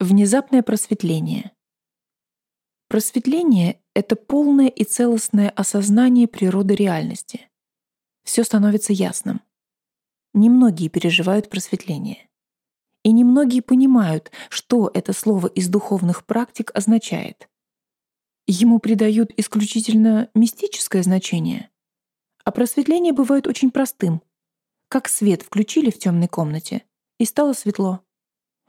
Внезапное просветление. Просветление — это полное и целостное осознание природы реальности. Все становится ясным. Немногие переживают просветление. И немногие понимают, что это слово из духовных практик означает. Ему придают исключительно мистическое значение. А просветление бывает очень простым. Как свет включили в темной комнате, и стало светло.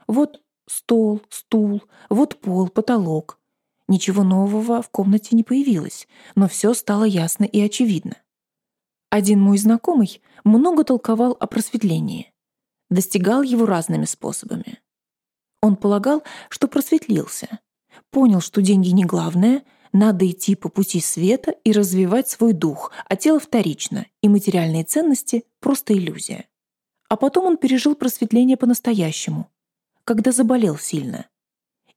Вот стол, стул, вот пол, потолок. Ничего нового в комнате не появилось, но все стало ясно и очевидно. Один мой знакомый много толковал о просветлении. Достигал его разными способами. Он полагал, что просветлился. Понял, что деньги не главное, надо идти по пути света и развивать свой дух, а тело вторично, и материальные ценности — просто иллюзия. А потом он пережил просветление по-настоящему, когда заболел сильно.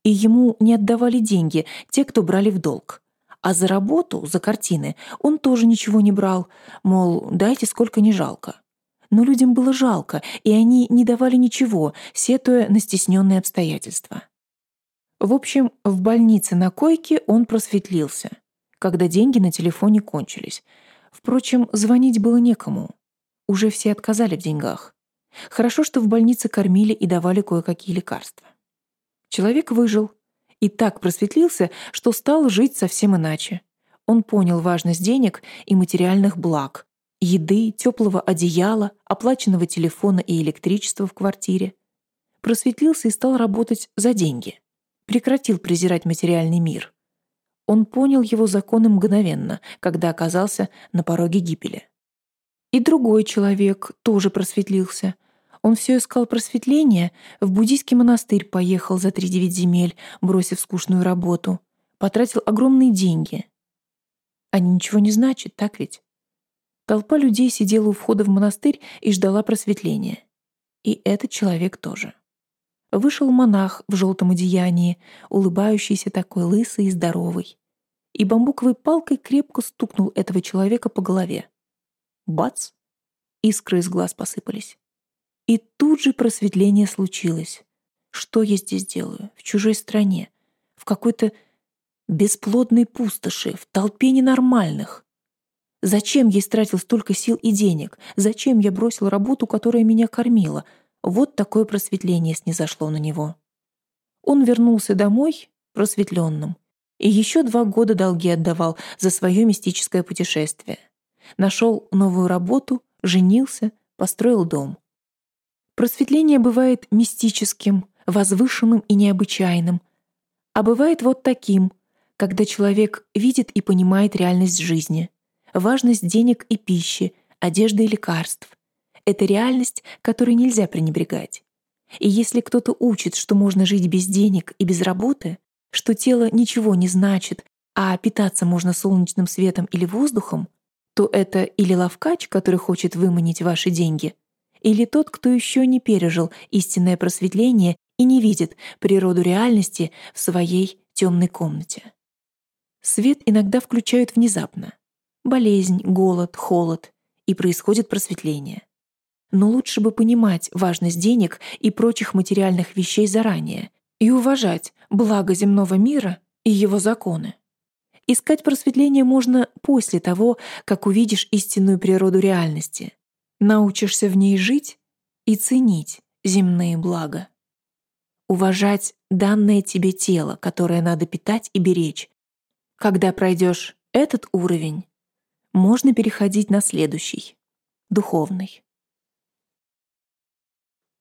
И ему не отдавали деньги те, кто брали в долг. А за работу, за картины, он тоже ничего не брал, мол, дайте сколько не жалко. Но людям было жалко, и они не давали ничего, сетуя на стесненные обстоятельства. В общем, в больнице на койке он просветлился, когда деньги на телефоне кончились. Впрочем, звонить было некому. Уже все отказали в деньгах. Хорошо, что в больнице кормили и давали кое-какие лекарства. Человек выжил и так просветлился, что стал жить совсем иначе. Он понял важность денег и материальных благ, еды, теплого одеяла, оплаченного телефона и электричества в квартире. Просветлился и стал работать за деньги. Прекратил презирать материальный мир. Он понял его законы мгновенно, когда оказался на пороге гибели. И другой человек тоже просветлился. Он все искал просветления, в буддийский монастырь поехал за три девять земель, бросив скучную работу. Потратил огромные деньги. Они ничего не значат, так ведь? Толпа людей сидела у входа в монастырь и ждала просветления. И этот человек тоже. Вышел монах в желтом одеянии, улыбающийся такой лысый и здоровый. И бамбуковой палкой крепко стукнул этого человека по голове. Бац! Искры из глаз посыпались. И тут же просветление случилось. Что я здесь делаю? В чужой стране? В какой-то бесплодной пустоши, в толпе ненормальных? Зачем я истратил столько сил и денег? Зачем я бросил работу, которая меня кормила? Вот такое просветление снизошло на него. Он вернулся домой просветленным и еще два года долги отдавал за свое мистическое путешествие нашел новую работу, женился, построил дом. Просветление бывает мистическим, возвышенным и необычайным, а бывает вот таким, когда человек видит и понимает реальность жизни, важность денег и пищи, одежды и лекарств. Это реальность, которой нельзя пренебрегать. И если кто-то учит, что можно жить без денег и без работы, что тело ничего не значит, а питаться можно солнечным светом или воздухом, то это или ловкач, который хочет выманить ваши деньги, или тот, кто еще не пережил истинное просветление и не видит природу реальности в своей темной комнате. Свет иногда включают внезапно. Болезнь, голод, холод, и происходит просветление. Но лучше бы понимать важность денег и прочих материальных вещей заранее и уважать благо земного мира и его законы. Искать просветление можно после того, как увидишь истинную природу реальности, научишься в ней жить и ценить земные блага. Уважать данное тебе тело, которое надо питать и беречь. Когда пройдешь этот уровень, можно переходить на следующий, духовный.